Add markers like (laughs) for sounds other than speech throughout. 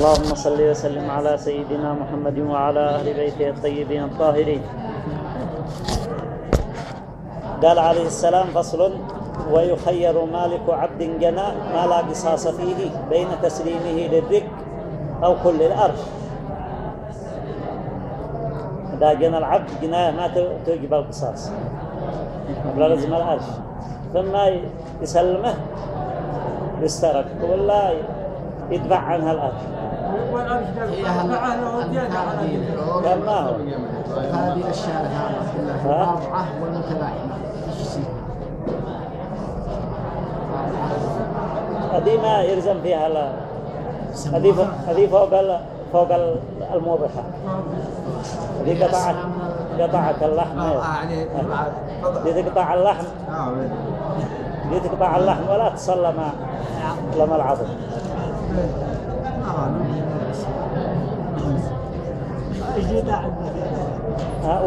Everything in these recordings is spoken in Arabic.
اللهم صل وسلم على سيدنا محمد وعلى أهل بيته الطيبين الطاهرين. قال عليه السلام فصل ويخير مالك عبد جنى ما لا قصاص فيه بين تسليمه للرك أو كل الأرش إذا جنى العبد جناية ما توجب القصاص. لازم الأرش ثم يسلمه يسترك ولا يدفع عنها هو هذه هذا ما يلزم فيها لا. هذه فوق هذه فوق ال... فوق الموضحة هذه قطعت قطعت اللحم. يعني دي تقطع اللحم دي تقطع اللحم ولا تصل لما لما العظم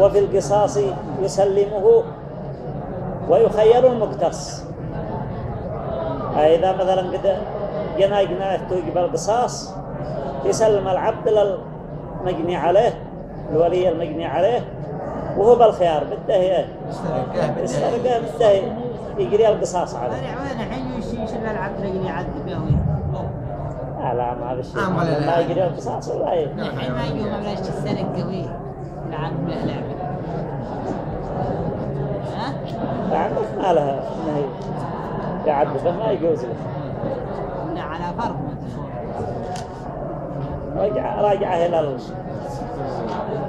وفي القصاص يسلمه ويخير المقتص. إذا مثلا قد جناي جناية توجب القصاص يسلم العبد للمجني عليه الولي المجني عليه وهو بالخيار بده يسترقه بده يجري القصاص عليه. الحين يشيل العبد يجري يعذب به لا لا ما هذا الشيء. ما يجري القصاص ولا إيه الحين ما يجوا ما بلاش السرق قوي العبد به لعبه ها؟ عندك ما لها انه يعذبه ما يجوز له لا على فرض رجع راجعه إلى ال...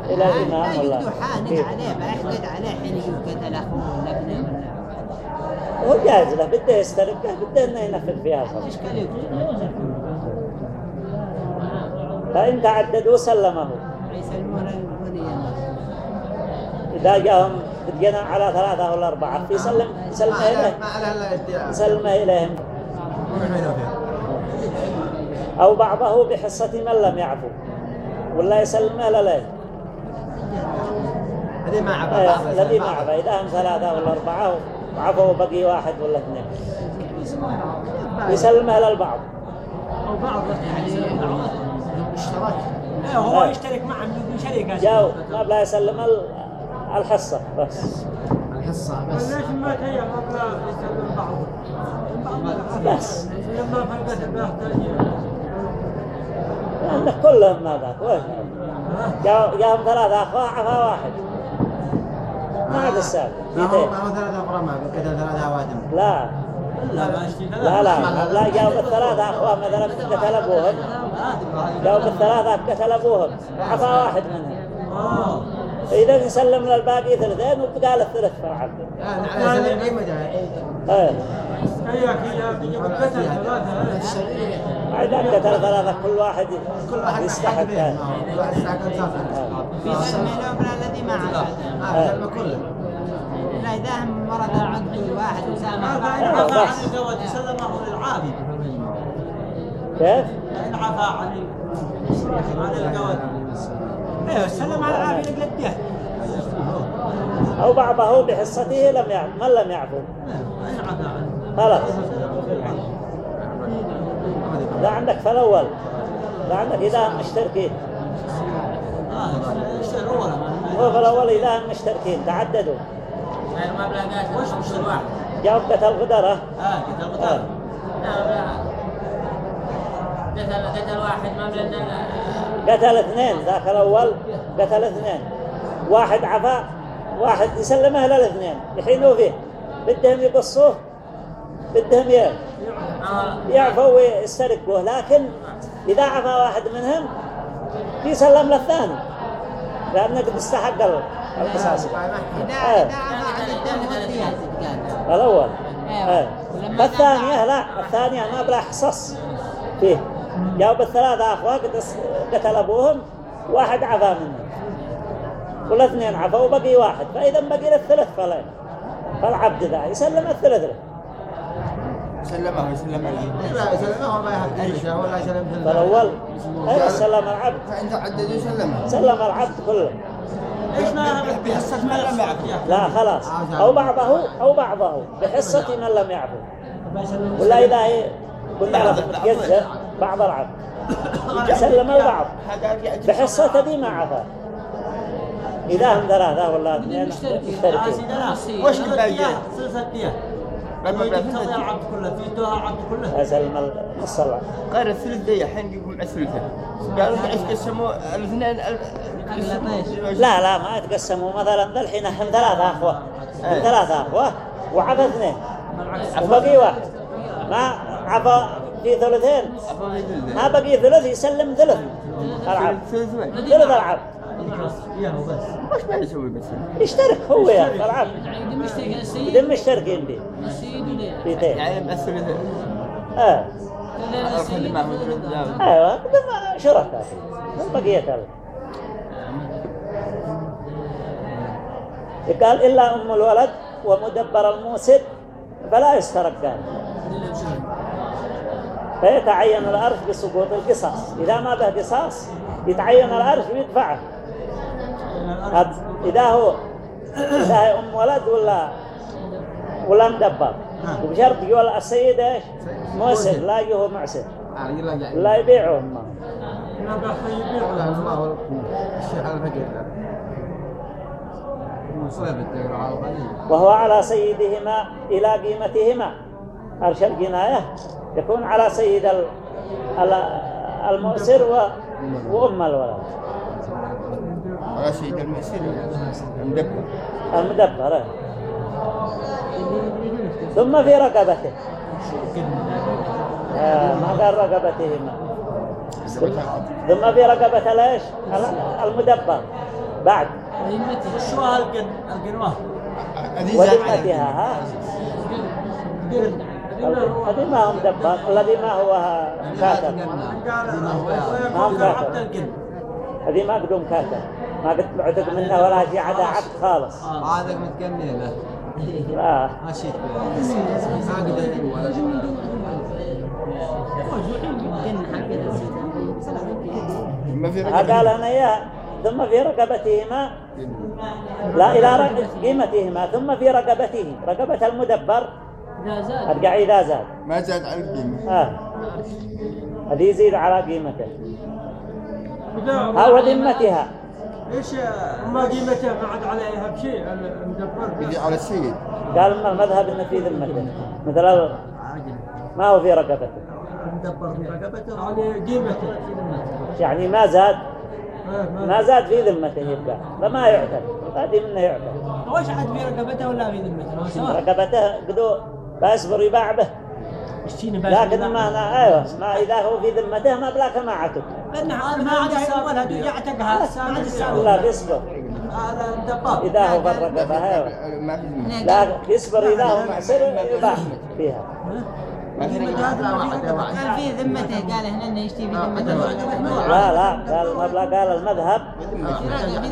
إلى الإمام ولا يقدر حاند عليه بيحقد عليه حين يقول قتل أخوه ولا ابنه ولا هو جاهز له بده يسترقه بده إنه ينفذ فيها. صلاة اشكال يقول فإن تعددوا سلمه. إذا جاءهم بدينا على ثلاثة ولا أربعة يسلم يسلمه إليه ما على الا ادعاء يسلمه إليهم. أو بعضه بحصة من لم يعفو. ولا يسلمه لليه هذه ما عبا الذي ما عفى إذا هم ثلاثة ولا أربعة وعفوا بقي واحد ولا اثنين. يسلمه للبعض أو بعض يعني اشتراك لا هو يشترك معهم يكون شركة جاو ما بلا يسلم ال- الحصة بس. الحصة بس. ليش ما تهيأ مبلغ يسلم بعض؟ بس. لما فرقت بيحتاج لأن كلهم ما ذاك وين جاو جاهم ثلاثة أخوة عفا واحد. ما عاد السابق ما هو اثنين ما هو ثلاثة أفراد ما ثلاثة أوادم لا. لا لا لا لا جاوا بالثلاثة أخوة مثلا قتل أبوهم جاوا بالثلاثة قتل أبوهم عفا واحد منهم. آه. إذا يسلم للباقي ثلثين وبقى الثلث فرع بيجي قتل ثلاثة إذا قتل ثلاثة كل واحد كل واحد يستحق. هذا. كل واحد يستحق أنصافه يسلم الأمر الذي ما آه سلمة كله لا إذا هم مرض العقد الواحد وسامح هذا آه،. عن الزواج سلمه للعابد كيف؟ إن عفا عن عن الزواج أيوه سلم على العابد قبل الدهر أو بعضه بحصته لم يعفو من لم يعفو إن عفا عنه خلاص. لا عندك فالأول لا عندك إذا هم مشتركين. آه أولا هو فالأول إذا هم مشتركين. تعددوا. غير مبلغات وش اشتري واحد جاءوا قتل غدرة. آه قتل آه. قتل قتل قتل واحد مبلغ قتل اثنين ذاك الأول قتل اثنين. واحد عفا واحد يسلمه للاثنين. يحينوا فيه. بدهم يقصوه بدهم ي- يعفوا ويسترقوه. لكن إذا عفا واحد منهم يسلم للثاني. لأنه قد استحق ال- القصاص. إذا آه. الأول. آه. ولما الثانية لا الثانية ما بلا حصص. فيه. جاوب الثلاثة أخوة قد قتل أبوهم واحد عفا منهم والاثنين عفوا وبقي واحد. فإذا بقي له الثلث فلا. فالعبد ذا يسلم الثلث له. سلمه يسلم لا يسلمه ما يحق ولا يسلم. في فالأول. أيوة سلم العبد. فإن تعددوا سلمه سلم العبد كله. بحصة ما لم يعفو لا خلاص. أو بعضه أو بعضه بحصة من لم يعفو ولا إذا قلنا له متجزء بعض العبد. سلم البعض. بحصته دي ما عفا. إذا هم ثلاثة ولا اثنين مشتركين وش الباقي؟ سلسلة ديه لما يجي بلغنا تضيع دي. العبد كله في دوها العبد كله. أسلم الصلاة. غير الثلث دي الحين يقول الثلثة. قالوا إيش قسموا؟ الاثنين لا لا ما يتقسموا. مثلا ذا الحين هم ثلاثة أخوة. هم ثلاثة أخوة. وعفى اثنين. وبقي واحد. ما عفى في ثلثين. ما بقي ثلث يسلم ثلث. العبد؟ ثلث العبد اياه بس. وش ما يسوي بس؟ يشترك هو يا العبد يعني مشترك السيد إذا مشتركين دي السيد ولا بيتين يعني ما هو ثلث ذا. أيوه. بدنا شركاء من بقية ال قال إلا أم الولد ومدبر الموسد فلا يسترقان فيتعين الأرث بسقوط القصاص. إذا ما به قصاص يتعين الأرث ويدفعه. إذا هو إذا هي أم ولد ولا ولا مدبر وبشرط يقول السيد إيش؟ موسد لا يهو معسد. يعني لا يبيعهم وهو على سيدهما إلى قيمتهما. أرش الجناية. يكون على سيد ال- ال- المؤسر. وأم الولد. على سيد المسير المدبر المدبر إيه. ثم في رقبته. آه ما قال رقبتهما ثم في رقبته ليش ال- المدبر. بعد. شو هالقن القنوة وذمتها ها. هذه ما هو مدبر الذي ما هو كاتب. ما هو كاتب. عبد القن هذه ما قدوم كاتب. ما قد بعتق منه ولا شيء عدا عقد خالص. هذا متقني له لا. ما شيت ما قدر ولا ما في قال أنا اياه ثم في رقبتهما. لا. إلى قيمتهما. ثم في رقبته رقبة المدبر. إذا زاد. أرجع إذا زاد. ما زاد على القيمة. آه. هذه يزيد على قيمته. وذا- ها وذمتها. إيش ما قيمته ما عاد عليها بشيء؟ المدبر يجي على السيد. قال ما المذهب انه في ذمته مثل ما هو في رقبته. مدبر في رقبته؟ يعني قيمته يعني ما زاد ما- زاد. في ذمته يبقى. فما يعتد. هذه منه يعتد. وش عاد في رقبته ولا في ذمته؟ رقبته قدو بيصبر يباع به. بس لكن ما أنا أيوه ما اذا هو في ذمته ما بلاك ما هذا ما عاد يساوي هذا يعتقها ما عاد يساوي لا بيصبر هذا الدباب اذا هو أيوه في ذمة. لا بيصبر اذا هو معسر يباع فيها ما في ذمته قال هنا انه يشتي في ذمته لا لا قال المبلغ قال المذهب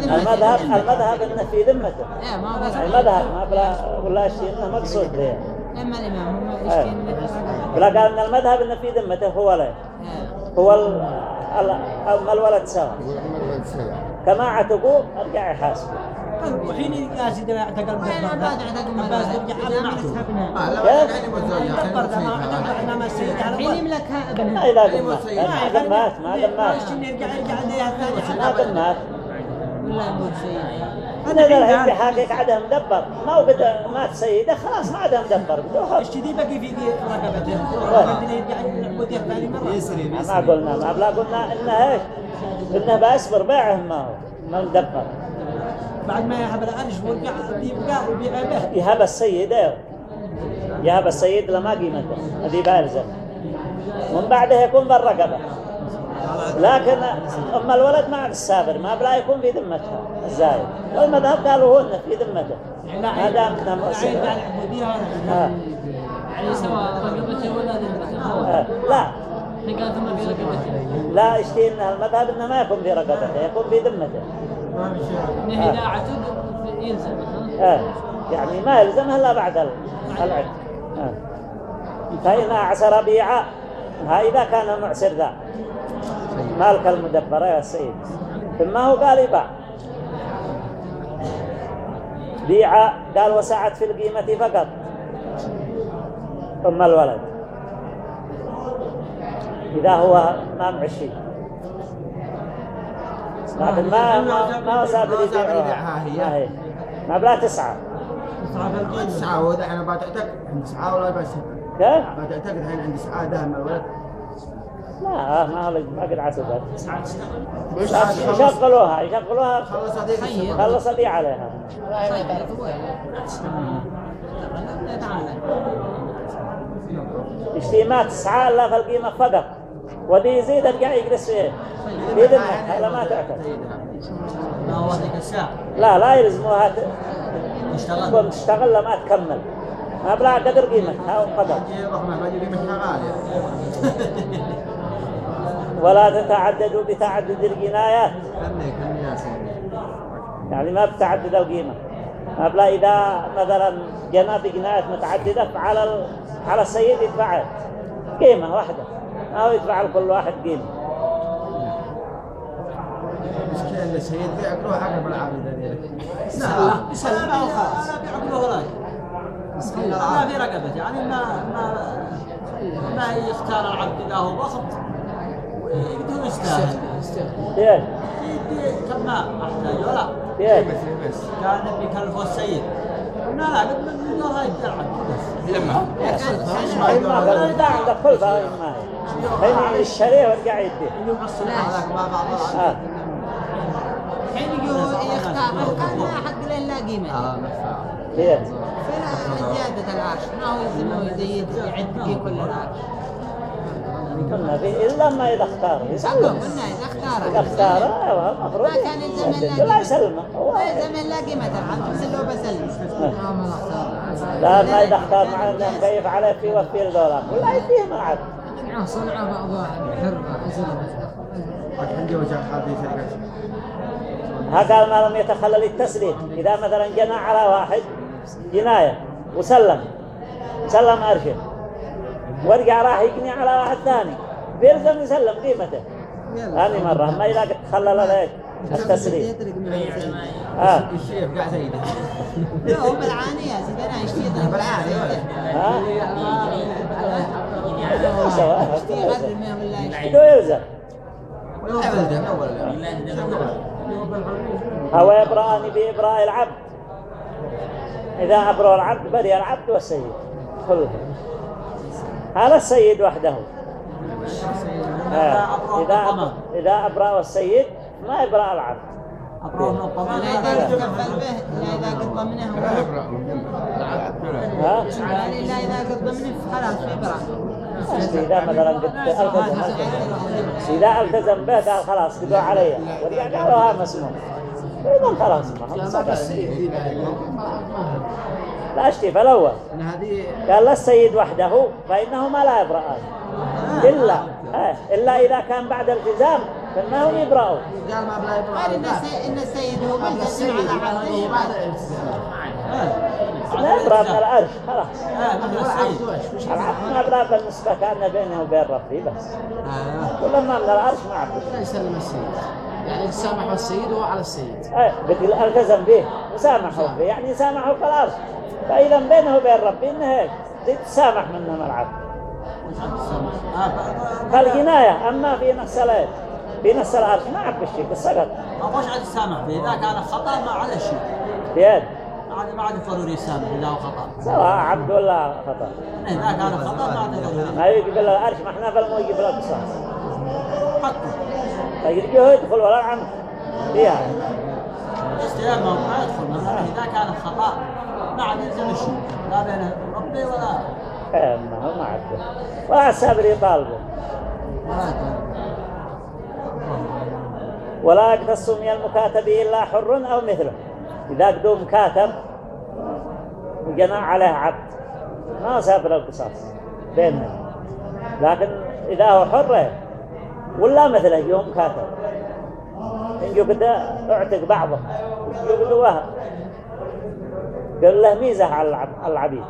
المذهب المذهب انه في ذمته لا هو المذهب ما بلا ولا شيء انه مقصود به لما الامام هم أيوة. يشتي بلا قال ان المذهب انه في ذمته هو لا هو ال... ال... أما الولد سوا كما عتقوا ارجع يحاسبوا وحين يقاس إذا اعتقل وين عباد اعتقد ما عباس يرجع على معه ما؟ يعني ما على الحين يملكها ما إذا قمات ما قمات ما قمات ما قمات ولا سيد أنا إذا الحين بحاجك عدها مدبر ما هو بدأ مات سيده خلاص ما عدها مدبر خلاص. اشتدي بقي في رقبته مرة يسري ما قلنا ما بلا قلنا إنه إيش؟ إنه بأسبر بيعه ما هو. ما مدبر بعد ما يهب العرش ويرجع يبقى ويبيع به. يهب السيد إيه. يهب السيد لما قيمته. هذه بارزة. من بعدها يكون بالرقبة. لكن أم الولد ما عاد السابر ما بلا يكون في ذمتها الزايد. والمذهب قالوا هو إنه في ذمته. ما دام إنه مؤسر آه. يعني سواء رقبته ولا ذمته آه. لا. لا اشتي إن المذهب إنه ما يكون في رقبته يكون في ذمته. إنه إذا اعتق يلزم؟ آه. يعني ما يلزمها إلا بعد ال- العتق آه. فإن أعسر بيعا ها إذا كان معسر ذا. مالك المدبر يا سيد. ثم هو قال يباع بيع قال وسعت في القيمة فقط. ثم الولد. إذا هو ما معشي. لكن ما ما ما ما يبيعها هي. ما بلا تسعة. تسعة هو ده أنا بعتقد عند تسعة ولا بس. كيف؟ بعتقد الحين عند تسعة ده من الولد لا ما ما قد عتبت مش يشغلوها يشغلوها خلص خير. خلص دي عليها يشتي ما تسعة إلا في القيمة فقط. ودي يزيد القاع يجلس فيه يدمه هذا ما تعتد الساعة؟ لا لا يلزموها تكون تشتغل لما تكمل. ما بلا قدر قيمتها وقدر (laughs) يروح ما باجي قيمتها غالية ولا تتعددوا بتعدد الجنايات يعني ما بتعدد القيمة. ما بلا إذا مثلا جنى بجنايات متعددة فعلى. على السيد يدفع قيمة واحدة. أو يدفع لكل واحد قيمة. مشكلة اللي سيد بيعقلوها عقب العابد هذيك لا يسلم ما هو خلاص لا بيعقله ولا شيء. ما في رقبة يعني ما ما ما يختار العبد هو بسط. ويقدر يستاهل كيف كم ما احتاج ولا بس كان بيكلفه السيد لا قد من دور هاي العبد بس لما ما إذا عندك كل ما هي الشريه وارجع يديه هذاك ما بعض آه. حين يجوا يختار كان ما حق له لا قيمة آه كيف فلا زيادة العرش ما هو يزيد يعد في كل العرش قلنا فيه إلا ما إذا اختار يسلم قلنا إذا اختار إذا اختار أيوة المفروض ما كان يسدد. لا لا يسلمه هو ما بس لو بسلم. لا ما إذا اختار مع أنه مكيف عليه في وفي الدولار ولا يديه ما عاد صنع بعضها حرة أزرق عندي وجه شركة هذا ما لم يتخلل التسليم. إذا مثلا جنى على واحد جناية وسلم. سلم أرشه ورجع راح يجني على واحد ثاني. بيلزم يسلم قيمته. هذه مرة ما إذا قد تخلل عليك التسليم. آه. الشيف قاعد زي ده. (laughs) لا هو بالعاني يا سيدي أنا اشتي بالعاني. ها سواء اشتي غير ما ولا يلزم هو يبرأني بإبراء العبد. إذا أبرأ العبد برئ العبد والسيد. كله. هذا السيد وحده آه. إذا إذا أبرأ السيد ما يبرأ العبد لا إذا تكفل به لا إذا ها لا إذا خلاص براء إذا مثلا قد التزم إذا التزم به قال خلاص قدوا علي ورجع قالوا ها مسموح إذا خلاص ما هو لا أشتي فالأول قال لا السيد وحده فإنهما لا يبرأان. إلا آه، إلا إذا كان بعد التزام فإنهم يبرأون. قال ما بلا قال إن السيد هو ملتزم على عبده بعد الالتزام لا يبرأ من العرش خلاص. آه ما يبرأ بالنسبة كان بينه وبين ربي بس. ولما من العرش ما عبد لا يسلم السيد. يعني سامح السيد وهو على السيد. آه، له التزم به. وسامحوا به. يعني سامحوا في الأرض فإذا بينه وبين ربي إنه هيك زي تسامح منهم العبد. فالجناية أما في نفس في نفس العرش ما عب الشيء بالسقط أبوش عاد يسامح به إذا كان خطأ ما عليه شيء. بيد. ما عاد ضروري يسامح إذا هو خطأ. سواء عبد ولا خطأ. إذا كان خطأ ما عاد ضروري. ما يجي بالعرش ما إحنا بالموجب القصاص حقه. فيجي هو يدخل ولا العمد فيها استلام ما ما يدخل. مثلا إذا كان خطأ ما عاد شيء لا بين ربي ولا. ما ما عبده ولا السابر ولا يقتص من المكاتب إلا حر أو مثله. إذا قدوا مكاتب وجمع عليه عبد. ما سافر القصاص بيننا لكن إذا هو حر ولا مثله يوم مكاتب. يجوا قد اعتق بعضه. يجوا قد وهب قال له ميزة على العب- على العبيد.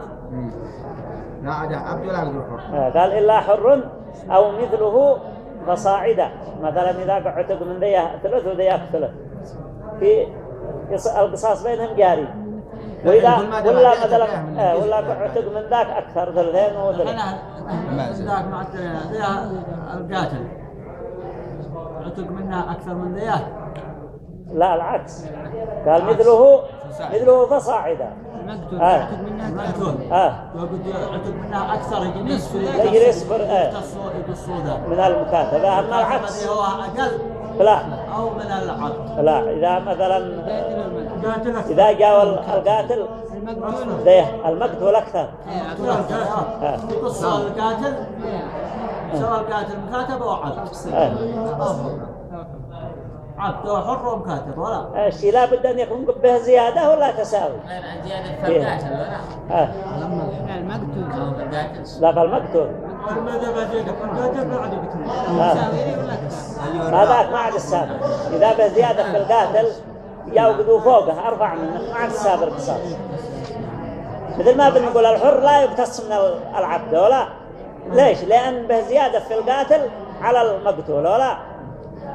لا عبد ولا عبد حر. آه، قال إلا حر أو مثله فصاعدا. مثلا إذا اعتق من ذي ثلث وذيك ثلث. في قص- القصاص بينهم جاري. وإذا ولا مثلا آه، ولا. اعتق من ذاك أكثر ثلثين وثلث. ذاك ذا القاتل عتق منها أكثر من ذيات لا العكس. قال مثله مثله فصاعدا المقتول. آه. منها آه. منها يجي نصف يجي نصف، آه. يقصوا ذا من المكاتبة. أما العكس. هو أقل لا. أو من العقد لا إذا مثلا قاتل قاتل. إذا جاء القاتل المقتول. أكثر. قاتل أكثر. آه. يقصوا القاتل. سواء القاتل مكاتب أو عبد آه. عبد حر أو مكاتب ولا؟ الشيء لا بد أن يكون به زيادة ولا تساوي. غير عن زيادة فالقاتل ولا؟ آه. لا المقتول. لا فالمقتول آه. هذاك ما عاد السابق إذا به زيادة في القاتل يوقدوا فوقه أرفع منه ما عاد السابق القصاص مثل ما بنقول الحر لا يقتص من العبد ولا؟ ليش؟ لأن به زيادة في القاتل على المقتول ولا؟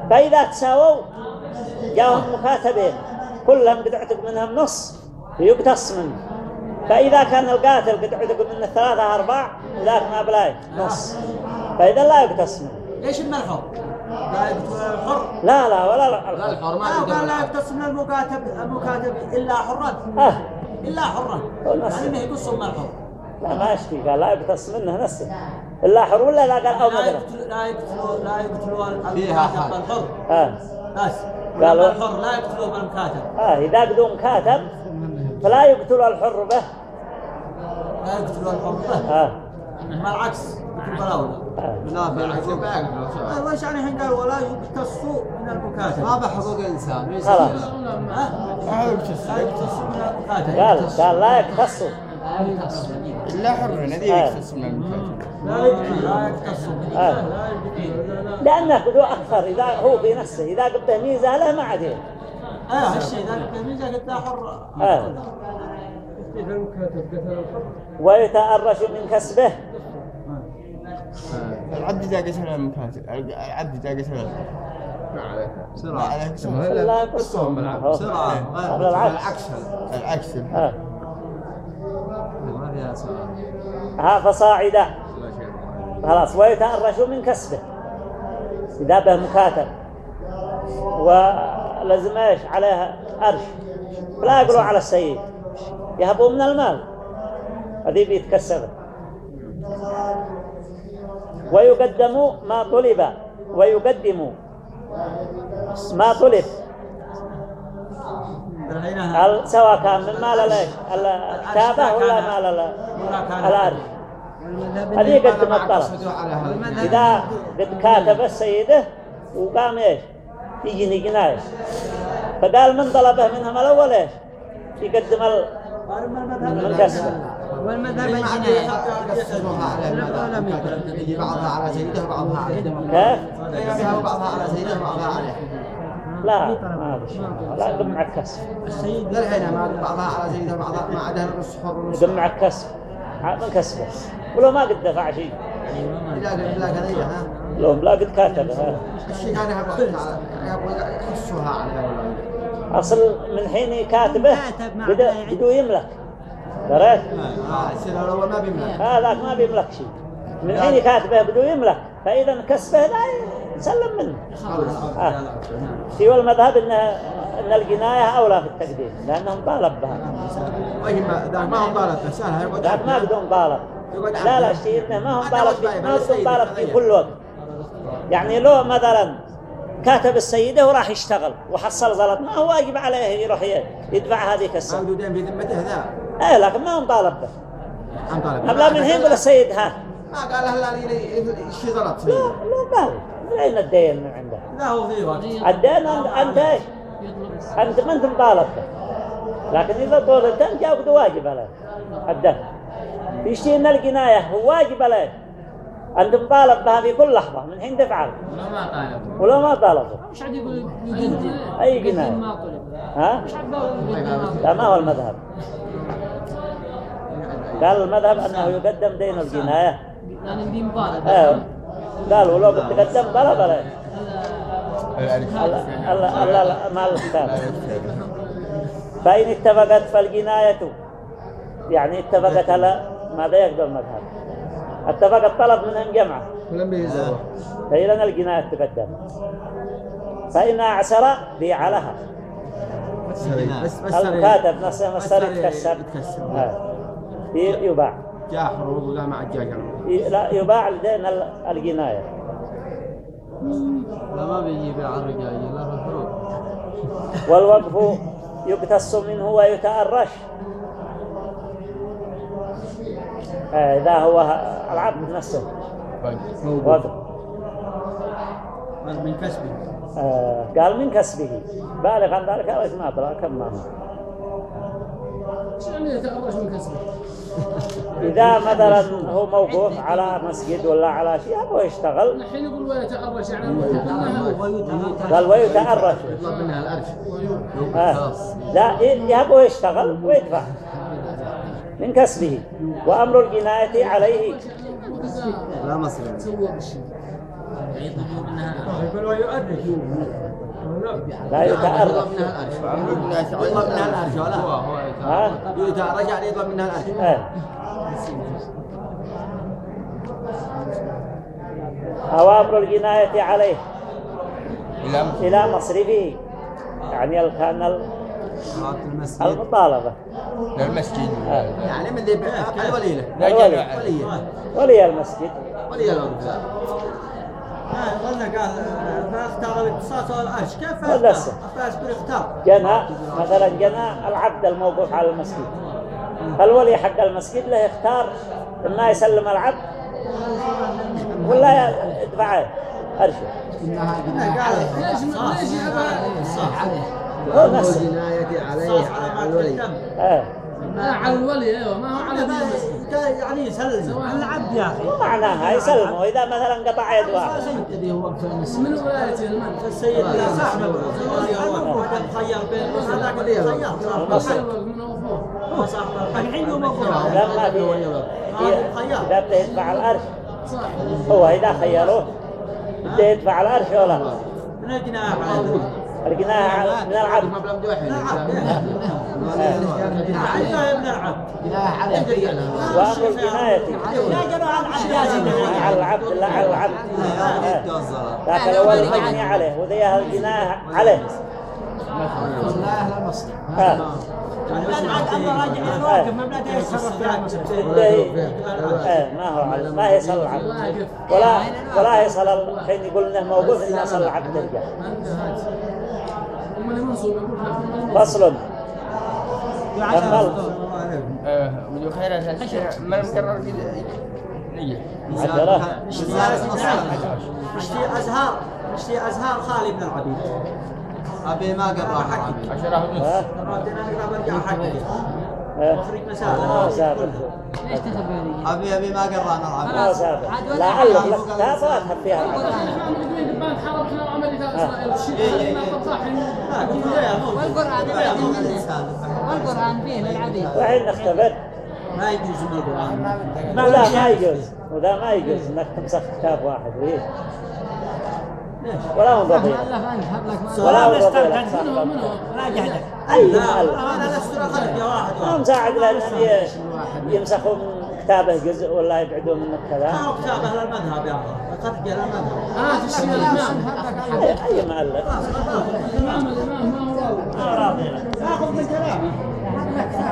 فإذا تساووا جاهم مكاتبين كلهم قد اعتق منهم نص يقتص منه فإذا كان القاتل قد اعتق منه ثلاثة أرباع ذاك ما بلاي نص. فإذا لا يقتص منه ليش من الحر؟ لا الحر؟ لا لا ولا لا. لا الحر ما ما قال لا الحر. يقتص من المكاتب المكاتب إلا حرا. آه. إلا حرا. يعني انه يقص من الحر. لا ما يشفي قال لا يقتص منه نفسه. إلا حر ولا لا قال أو لا يقتل لا يقتلوا لا يقتلوا المكاتب حال. بالحر آه. بس. قالوا- الحر لا يقتلوا بالمكاتب آه إذا قدوم كاتب فلا يقتل الحر به. لا يقتلوا الحر به. آه. ما العكس آه. لا بالعكس. وش يعني الحين قال ولا يقتصوا من المكاتب. ما بحقوق الانسان خلاص؟ لا يقتصوا من المكاتب. قال قال لا يقتصوا إلا حر الذي آه. يقتص من المكاتب. لا لا آه. لا لا لا لأنه قدو أكثر إذا هو في نفسه إذا قبه ميزة له ما عاد. آه هالشيء ذاك التلميذ قلت له حر. آه. ويتأرش من كسبه. العبد إذا قتل المكاتب العبد إذا قتل ما عليك. ما عليك. لا يقصهم بالعكس قبل العكس. العكس. آه. ها لا شيء خلاص ويتأرش من كسبه. إذا به مكاتب. ولازم إيش؟ عليها أرش لا يقولوا على السيد. يهبوا من المال. هذه بيتكسبه. ويقدم ما طلب. ويقدم ما طلب. سواء كان من مال الكتابة ولا مال ال- الأرش والمذهب هذه يقدم الطلب إذا قد كاتب السيدة وقام إيش؟ يجيني جناية فقال من طلبه منهم الأول إيش؟ يقدم ال... من كسبه والمذهب الجنائي يجي بعضها على سيدة وبعضها عليه كيف؟ بعضها على سيدة وبعضها عليه لا ما لا يجمع الكسب للحين ما بعضها على سيدة وبعضها ما عدا نص حر ونص يجمع الكسب من كسبه ولو ما قد دفع شيء لو لا قد كاتب. الشيء كان يبغى على. أصل من حين كاتبه بدأ. بدو يملك دريت آه، الأول ما بيملك هذاك ما بيملك شيء من حين كاتبه بدو يملك فإذا كسبه لا يسلم منه آه. سوى المذهب إن إن الجناية أولى في التقديم لأنهم طالب بها وهي ما ذاك ما هو طالب بس ذاك ما بدون طالب لا لا إنه ما هم طالب ما بالسيد طالب في. كل وقت. يعني لو مثلا كاتب السيدة وراح يشتغل وحصل غلط ما هو واجب عليه يروح يدفع هذيك ما السنة ودوا دين في ذمته ذا. إيه لكن ما هم طالب به. عم طالب قبل من حين يقول السيد ها. ما قال له لا لي شيء غلط لا لا بال من أين الدين من عنده؟ لا هو في وقت الدين أنت إيش؟ أنت ما أنت مطالب به. لكن إذا طول الدين جاء واجب عليه. الدين. إن الجناية هو واجب عليه. أنت مطالب بها في كل لحظة من حين تفعل. لو ما طالب. ولو ما طالبه مش عاد يقول أي جناية. ما طلب. ها؟ مش لا ما هو المذهب. قال المذهب أنه يقدم دين الجناية. يعني دي مطالب أيوه. قال ولو بتقدم طلب عليه. الله الله الله ما الكتاب فإن اتفقت فالجناية يعني اتفقت على ماذا يقدر المذهب اتفق الطلب منهم جمعة ولم يزور فإذا الجناية تقدم. فإن أعسر بيع لها الكاتب نفسه يتكسر. يتكسر. آه. ي- يباع. جاء حروض ولا مع الجاجر ي- لا يباع لدين ال- الجناية. لا ما بيجي بيع الرجال لا الحروب والوقف يقتص منه ويتأرش آه، إذا هو ه- العبد نفسه. وقف من كسبه. آه، قال من كسبه. بالغ عن ذلك أو ما أدرى كم ما هو. شو يعني يتأرش من كسبه؟ إذا مثلا هو موقوف على مسجد ولا على شيء أبغى يشتغل. الحين يقول ويتأرش. يعني قال ويتأرش. يطلب منها الأرش. آه. لا يبغى يشتغل ويدفع. من كسبه وأمر الجناية عليه. لا مصر سوى بالشيء يطلبوا منها يقول ويؤرش لا يطلب منها الأرش يطلب منها الأرش. ولا ها؟ إذا رجع يطلب منها الأرش. أوامر الجناية عليه. إلى مصرفه يعني كان ال- المسجد المطالبة للمسجد آه. يعني من ذي على وليلة الولي ولي المسجد ولية الأرض قلنا قال ما اختار الاقتصاد والعرش كيف. فاسبر اختار جنى مثلا جنى العبد الموقوف على المسجد فالولي حق المسجد له يختار إما يسلم العبد ولا يدفع جناية عليه ليش ليش يبقى عليه هو نفسه جناية عليه على الولي. آه. على الولي أيوه ما هو على يعني يسلم العبد يا أخي؟ معناها يسلمه إذا مثلا قطع يد واحد. من ولايته المن السيد لا صاحب. بين الحق عنده موقف. لما في. إذا بده يدفع الأرش. صح هو إذا خيروه بده يدفع الأرش ولا؟ من ابن العبد جناية عليه بينا وأمر الجناية يا جماعة العبد يا سيدي على العبد لا على العبد آه. لكن الولي مجني عليه وذي الجناح عليه لا آه. إلى الواقف ما آه. ما هو على ما يصل العبد ولا ولا يصل الحين يقول انه موقوف انه يصل العبد ترجع فصل خير الشارع ما المقرر نجح عشرة اشتي ازهار اشتي ازهار خالي بن العبيد أبي ما قرأ حرامي عشرة ونص ها ردنا نقرا برجع حقي ما سابق ليش تخبرني؟ أبي أبي ما قرأ نلعب ما لا ألف لك فيها ما طاحن والقرآن والقرآن فيه للعبيد وحين نختبر ما يجوز من القرآن. ولا ما يجوز. وذا ما يجوز. إنك تمسك كتاب واحد ويه ولا هو بطيء ولا هو بطيء منو منو راجع لك. أي لا مؤلف أنا خلق يا واحد ما مساعد لأنهم ي- يمسخوا من كتابه جزء ولا يبعدوا منه ما كذا هو كتاب أهل المذهب يا خلق أهل المذهب. آه تشتري الإمام. أي أي مؤلف. الامام الإمام. ما هو ما راضي. لك آخذ من كلامي